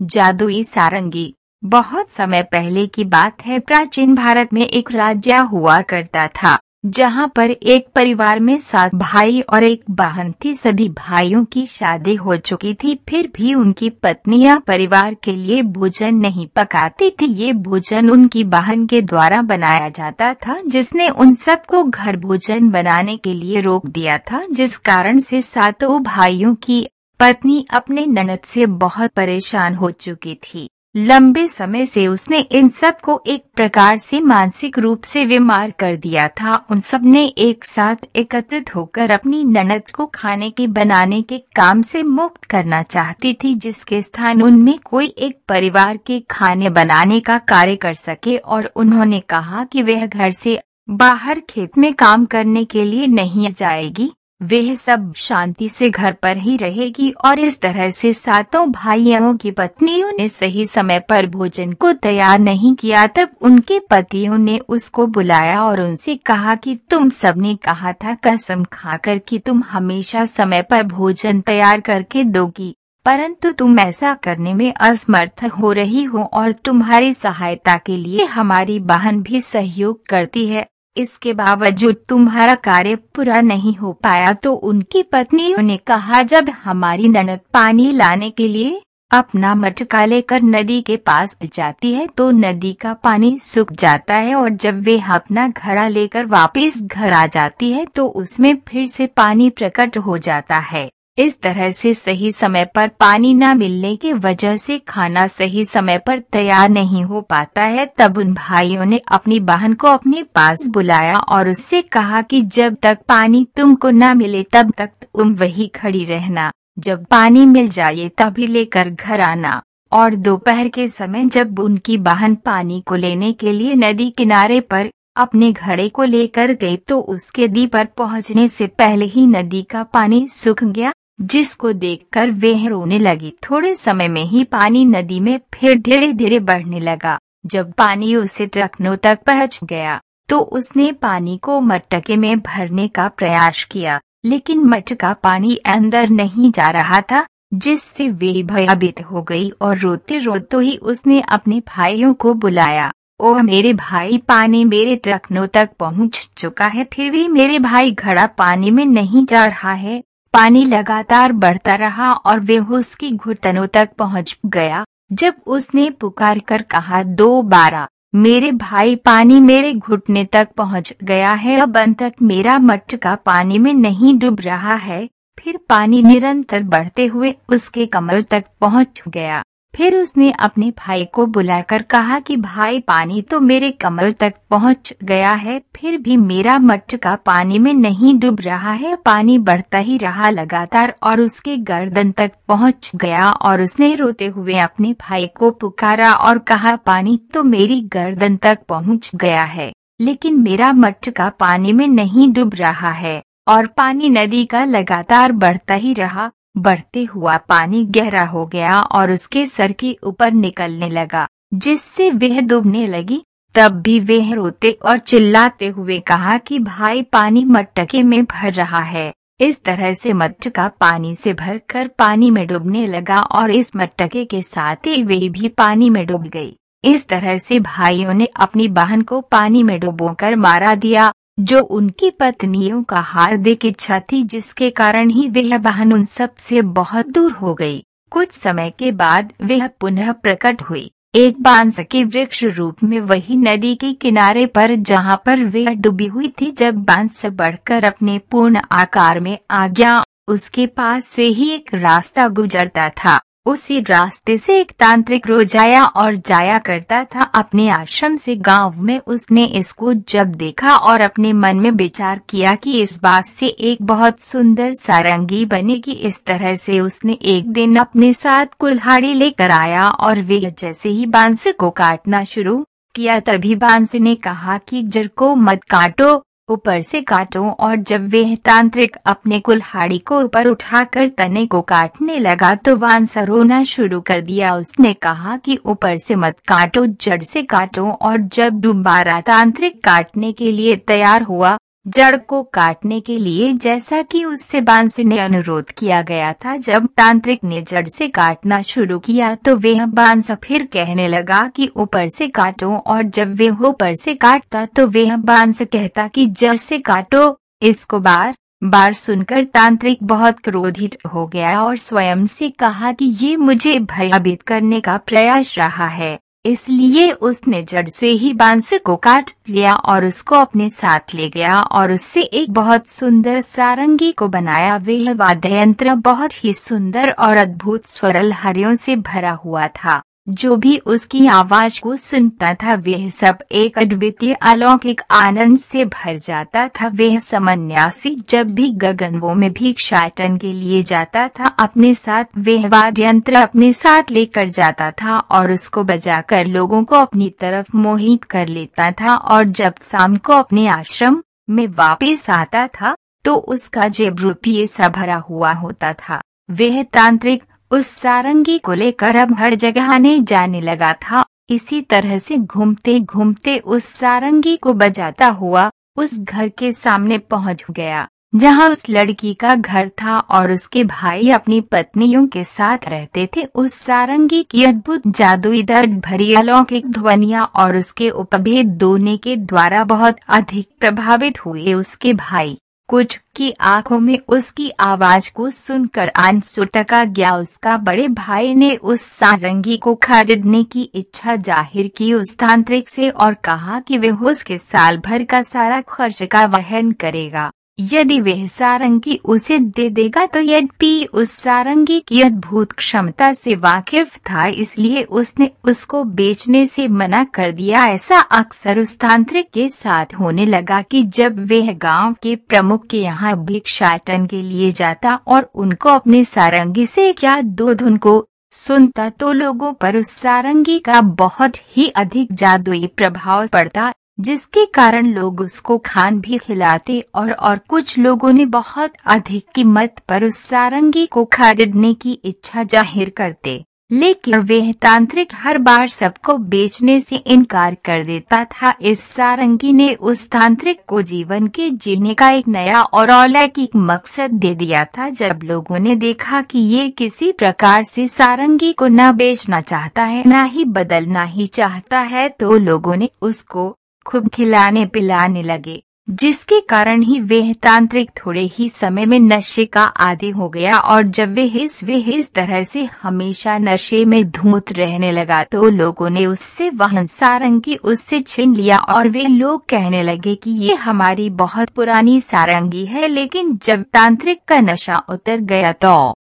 जादुई सारंगी। बहुत समय पहले की बात है, प्राचीन भारत में एक राज्य हुआ करता था, जहाँ पर एक परिवार में सात भाई और एक बहन थी। सभी भाइयों की शादी हो चुकी थी, फिर भी उनकी पत्नियाँ परिवार के लिए भोजन नहीं पकाती थी। ये भोजन उनकी बहन के द्वारा बनाया जाता था, जिसने उन सबको घर भोजन बनाने के लिए रोक दिया था, जिस कारण से सातों भाइयों की पत्नी अपने ननद से बहुत परेशान हो चुकी थी। लंबे समय से उसने इन सबको एक प्रकार से मानसिक रूप से बीमार कर दिया था। उन सबने एक साथ एकत्रित होकर अपनी ननद को खाने के, बनाने के काम से मुक्त करना चाहती थी, जिसके स्थान उनमें कोई एक परिवार के खाने बनाने का कार्य कर सके और उन्होंने कहा कि वह घर से बाहर खेत में काम करने के लिए नहीं जाएगी। वह सब शांति से घर पर ही रहेगी और इस तरह से सातों भाइयों की पत्नियों ने सही समय पर भोजन को तैयार नहीं किया तब उनके पतियों ने उसको बुलाया और उनसे कहा कि तुम सबने कहा था कसम खाकर कि तुम हमेशा समय पर भोजन तैयार करके दोगी, परंतु तुम ऐसा करने में असमर्थ हो रही हो और तुम्हारी सहायता के लिए हमारी बहन भी सहयोग करती है। इसके बावजूद तुम्हारा कार्य पूरा नहीं हो पाया तो उनकी पत्नियों ने कहा, जब हमारी ननद पानी लाने के लिए अपना मटका लेकर नदी के पास जाती है तो नदी का पानी सूख जाता है और जब वे अपना घड़ा लेकर वापस घर आ जाती है तो उसमें फिर से पानी प्रकट हो जाता है। इस तरह से सही समय पर पानी न मिलने की वजह से खाना सही समय पर तैयार नहीं हो पाता है, तब उन भाइयों ने अपनी बहन को अपने पास बुलाया और उससे कहा कि जब तक पानी तुमको न मिले तब तक तुम वही खड़ी रहना। जब पानी मिल जाए तभी लेकर घर आना। और दोपहर के समय जब उनकी बहन पानी को लेने के लिए नदी किनारे पर अपने घड़े को लेकर गई तो उसके दी पर पहुँचने से पहले ही नदी का पानी सूख गया जिसको देखकर वह रोने लगी। थोड़े समय में ही पानी नदी में फिर धीरे धीरे बढ़ने लगा। जब पानी उसे टखनों तक पहुँच गया तो उसने पानी को मटके में भरने का प्रयास किया। लेकिन मटका पानी अंदर नहीं जा रहा था, जिससे वे भयभीत हो गई और रोते रोते ही उसने अपने भाइयों को बुलाया। ओह, मेरे भाई, पानी मेरे टखनों तक पहुँच चुका है, फिर भी मेरे भाई घड़ा पानी में नहीं जा रहा है। पानी लगातार बढ़ता रहा और वे उसकी घुटनों तक पहुँच गया। जब उसने पुकार कर कहा, दो बारा, मेरे भाई पानी मेरे घुटने तक पहुँच गया है, अब अंतक तक मेरा मटका पानी में नहीं डूब रहा है। फिर पानी निरंतर बढ़ते हुए उसके कमर तक पहुँच गया। फिर उसने अपने भाई को बुलाकर कहा कि, भाई, पानी तो मेरे कमर तक पहुँच गया है, फिर भी मेरा मटका पानी में नहीं डूब रहा है, पानी बढ़ता ही रहा लगातार और उसके गर्दन तक पहुँच गया और उसने रोते हुए अपने भाई को पुकारा और कहा, पानी तो मेरी गर्दन तक पहुँच गया है, लेकिन मेरा मटका पानी में नहीं डूब रहा है, और पानी नदी का लगातार बढ़ता ही रहा बढ़ते हुआ पानी गहरा हो गया और उसके सर के ऊपर निकलने लगा, जिससे वह डूबने लगी। तब भी वह रोते और चिल्लाते हुए कहा कि, भाई, पानी मटके में भर रहा है। इस तरह से मटका पानी से भरकर पानी में डूबने लगा और इस मटके के साथ ही वे भी पानी में डूब गई। इस तरह से भाइयों ने अपनी बहन को पानी में डुबोकर मारा दिया जो उनकी पत्नियों का हार्दिक इच्छा थी जिसके कारण ही वह बहन उन सबसे बहुत दूर हो गई। कुछ समय के बाद वह पुनः प्रकट हुई। एक बाँस के वृक्ष रूप में वही नदी के किनारे पर जहाँ पर वह डूबी हुई थी जब बाँस बढ़कर अपने पूर्ण आकार में आ गया, उसके पास से ही एक रास्ता गुजरता था। उसी रास्ते से एक तांत्रिक रोज आया और जाया करता था। अपने आश्रम से गाँव में उसने इसको जब देखा और अपने मन में विचार किया कि इस बात से एक बहुत सुंदर सारंगी बनेगी, इस तरह से उसने एक दिन अपने साथ कुल्हाड़ी लेकर आया और वे जैसे ही बाँस को काटना शुरू किया, तभी बाँस ने कहा कि जड़ को मत काटो। ऊपर से काटो और जब वह तांत्रिक अपने कुल्हाड़ी को ऊपर उठाकर तने को काटने लगा तो वांसर रोना शुरू कर दिया। उसने कहा कि ऊपर से मत काटो, जड़ से काटो और जब दोबारा तांत्रिक काटने के लिए तैयार हुआ जड़ को काटने के लिए जैसा कि उससे बाँस ने अनुरोध किया गया था, जब तांत्रिक ने जड़ से काटना शुरू किया तो वह बाँस फिर कहने लगा कि ऊपर से काटो और जब वह ऊपर से काटता तो वह बाँस कहता कि जड़ से काटो। इसको बार बार सुनकर तांत्रिक बहुत क्रोधित हो गया और स्वयं से कहा कि ये मुझे भयभीत करने का प्रयास रहा है। इसलिए उसने जड़ से ही बांसर को काट लिया और उसको अपने साथ ले गया और उससे एक बहुत सुंदर सारंगी को बनाया। वह वाद्य यंत्र बहुत ही सुंदर और अद्भुत स्वरल हरियों से भरा हुआ था। जो भी उसकी आवाज़ को सुनता था, वह सब एक अद्वितीय अलौकिक आनंद से भर जाता था। वह समन्यासी जब भी गगनवों में भिक्षाटन के लिए जाता था, अपने साथ वह वाद्य यंत्र अपने साथ लेकर जाता था और उसको बजाकर लोगों को अपनी तरफ़ मोहित कर लेता था और जब शाम को अपने आश्रम में वापस आता था तो उसका जेब रुपये सा भरा हुआ होता था। वह तांत्रिक उस सारंगी को लेकर अब हर जगह आने जाने लगा था। इसी तरह से घूमते घूमते उस सारंगी को बजाता हुआ उस घर के सामने पहुँच गया, जहाँ उस लड़की का घर था और उसके भाई अपनी पत्नियों के साथ रहते थे। उस सारंगी की अद्भुत जादुई दर्द भरी अलौकिक ध्वनिया और उसके उपभेद दोने के द्वारा बहुत अधिक प्रभावित हुए उसके भाई। कुछ की आँखों में उसकी आवाज़ को सुनकर आँसू टका गया। उसका बड़े भाई ने उस सारंगी को खरीदने की इच्छा ज़ाहिर की उस तांत्रिक से और कहा कि वह उसके साल भर का सारा खर्च का वहन करेगा। यदि वह सारंगी उसे दे देगा तो यद्यपि उस सारंगी की अद्भुत क्षमता से वाकिफ था, इसलिए उसने उसको बेचने से मना कर दिया। ऐसा अक्सर उस तांत्रिक के साथ होने लगा कि जब वह गाँव के प्रमुख के यहाँ भिक्षाटन के लिए जाता और उनको अपने सारंगी से क्या दो धुन को सुनता तो लोगों पर उस सारंगी का बहुत ही अधिक जादुई प्रभाव पड़ता। जिसके कारण लोग उसको खान भी खिलाते और और कुछ लोगों ने बहुत अधिक कीमत पर उस सारंगी को खरीदने की इच्छा ज़ाहिर करते। लेकिन वह तांत्रिक हर बार सबको बेचने से इनकार कर देता था। इस सारंगी ने उस तांत्रिक को जीवन के जीने का एक नया और अलौकिक मकसद दे दिया था। जब लोगों ने देखा कि ये किसी प्रकार से सारंगी को न बेचना चाहता है, न ही बदलना ही चाहता है तो लोगों ने उसको खूब खिलाने पिलाने लगे, जिसके कारण ही वह तांत्रिक थोड़े ही समय में नशे का आदि हो गया और जब वे इस वे इस तरह से हमेशा नशे में धूत रहने लगा तो लोगों ने उससे वहन सारंगी उससे छीन लिया और वे लोग कहने लगे कि ये हमारी बहुत पुरानी सारंगी है लेकिन जब तांत्रिक का नशा उतर गया तो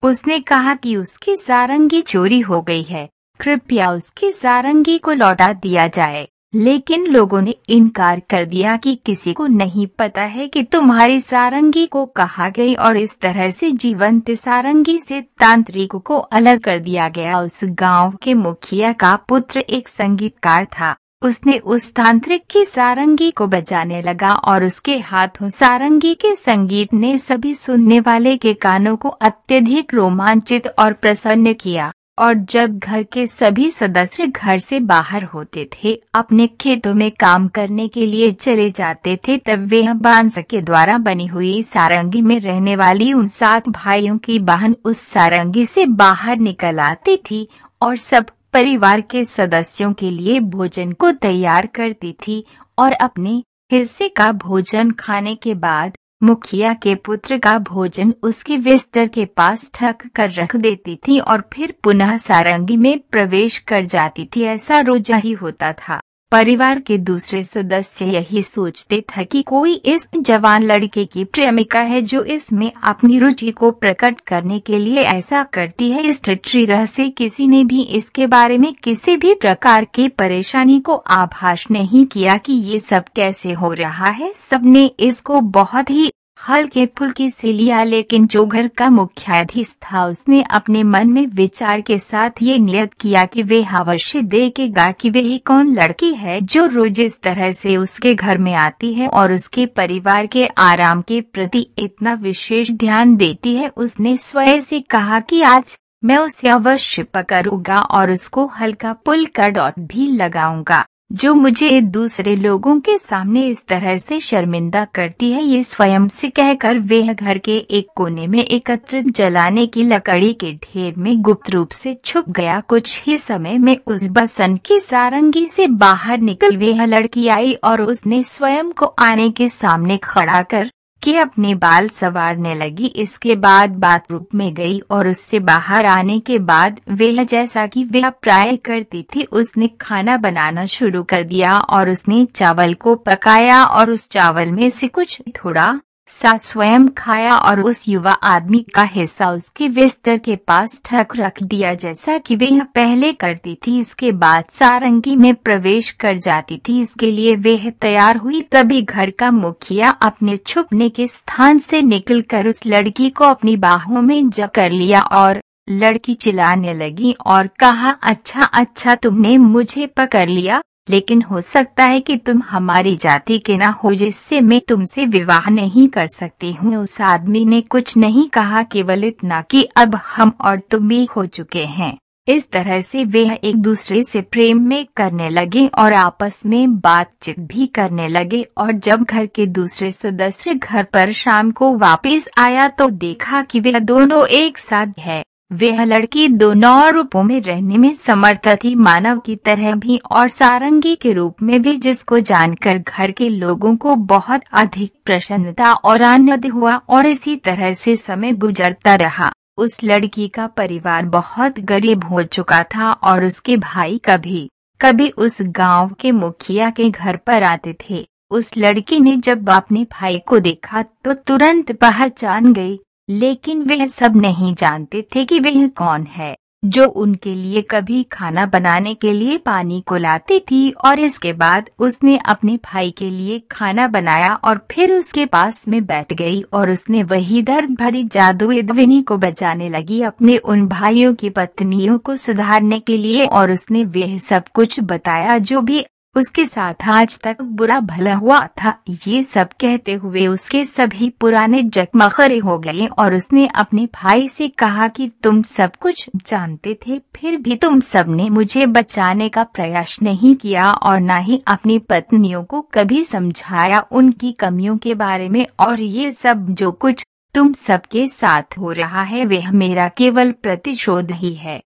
उसने कहा कि उसकी सारंगी चोरी हो गई है, कृपया उसकी सारंगी को लौटा दिया जाए। लेकिन लोगों ने इनकार कर दिया कि किसी को नहीं पता है कि तुम्हारी सारंगी को कहा गई और इस तरह से जीवंत सारंगी से तांत्रिक को अलग कर दिया गया। उस गाँव के मुखिया का पुत्र एक संगीतकार था। उसने उस तांत्रिक की सारंगी को बजाने लगा और उसके हाथों सारंगी के संगीत ने सभी सुनने वाले के कानों को अत्यधिक रोमांचित और प्रसन्न किया। और जब घर के सभी सदस्य घर से बाहर होते थे, अपने खेतों में काम करने के लिए चले जाते थे, तब वे बाँस के द्वारा बनी हुई सारंगी में रहने वाली उन सात भाइयों की बहन उस सारंगी से बाहर निकल आती थी और सब परिवार के सदस्यों के लिए भोजन को तैयार करती थी और अपने हिस्से का भोजन खाने के बाद मुखिया के पुत्र का भोजन उसके बिस्तर के पास ठक कर रख देती थी और फिर पुनः सारंगी में प्रवेश कर जाती थी, ऐसा रोजा ही होता था। परिवार के दूसरे सदस्य यही सोचते थे कि कोई इस जवान लड़के की प्रेमिका है जो इसमें अपनी रुचि को प्रकट करने के लिए ऐसा करती है। इस रह से किसी ने भी इसके बारे में किसी भी प्रकार की परेशानी को आभास नहीं किया कि ये सब कैसे हो रहा है। सबने इसको बहुत ही हल्के फुल्के से लिया, लेकिन जो घर का मुख्याधीश था। उसने अपने मन में विचार के साथ ये नियत किया कि वे अवश्य देखेगा कि वह कौन लड़की है जो रोज इस तरह से उसके घर में आती है और उसके परिवार के आराम के प्रति इतना विशेष ध्यान देती है। उसने स्वयं से कहा कि आज मैं उसे अवश्य पकड़ूँगा और उसको हल्का पुल का डॉट भी लगाऊँगा। जो मुझे दूसरे लोगों के सामने इस तरह से शर्मिंदा करती है, ये स्वयं से कहकर वह घर के एक कोने में एकत्रित जलाने की लकड़ी के ढेर में गुप्त रूप से छुप गया। कुछ ही समय में उस बसन की सारंगी से बाहर निकल वह लड़की आई और उसने स्वयं को आने के सामने खड़ा कर कि अपने बाल सवारने लगी। इसके बाद बाथरूम में गई और उससे बाहर आने के बाद वह जैसा कि वह प्राय करती थी, उसने खाना बनाना शुरू कर दिया और उसने चावल को पकाया और उस चावल में से कुछ थोड़ा सा स्वयं खाया और उस युवा आदमी का हिस्सा उसके बिस्तर के पास ठक रख दिया, जैसा कि वह पहले करती थी। इसके बाद सारंगी में प्रवेश कर जाती थी। इसके लिए वह तैयार हुई, तभी घर का मुखिया अपने छुपने के स्थान से निकलकर उस लड़की को अपनी बाहों में जकड़ लिया और लड़की चिल्लाने लगी और कहा अच्छा अच्छा तुमने मुझे पकड़ लिया। लेकिन हो सकता है कि तुम हमारी जाति के ना हो जिससे मैं तुमसे विवाह नहीं कर सकती हूँ। उस आदमी ने कुछ नहीं कहा, केवल इतना कि अब हम और तुम भी हो चुके हैं। इस तरह से वे एक दूसरे से प्रेम में करने लगे और आपस में बातचीत भी करने लगे और जब घर के दूसरे सदस्य घर पर शाम को वापस आया तो देखा कि वे दोनों एक साथ है। वह लड़की दोनों रूपों में रहने में समर्थ थी। मानव की तरह भी और सारंगी के रूप में भी, जिसको जानकर घर के लोगों को बहुत अधिक प्रसन्नता और आनंद हुआ और इसी तरह से समय गुजरता रहा। उस लड़की का परिवार बहुत गरीब हो चुका था और उसके भाई कभी कभी उस गाँव के मुखिया के घर पर आते थे। उस लड़की ने जब अपने भाई को देखा तो तुरंत पहचान गई लेकिन वह सब नहीं जानते थे कि वह कौन है, जो उनके लिए कभी खाना बनाने के लिए पानी को लाती थी और इसके बाद उसने अपने भाई के लिए खाना बनाया और फिर उसके पास में बैठ गई और उसने वही दर्द भरी जादू ध्वनि को बचाने लगी अपने उन भाइयों की पत्नियों को सुधारने के लिए और उसने वह सब कुछ बताया जो भी उसके साथ आज तक बुरा भला हुआ था। ये सब कहते हुए उसके सभी पुराने जख्म खरे हो गए और उसने अपने भाई से कहा कि तुम सब कुछ जानते थे, फिर भी तुम सबने मुझे बचाने का प्रयास नहीं किया और न ही अपनी पत्नियों को कभी समझाया उनकी कमियों के बारे में। और ये सब जो कुछ तुम सबके साथ हो रहा है, वह मेरा केवल प्रतिशोध ही है।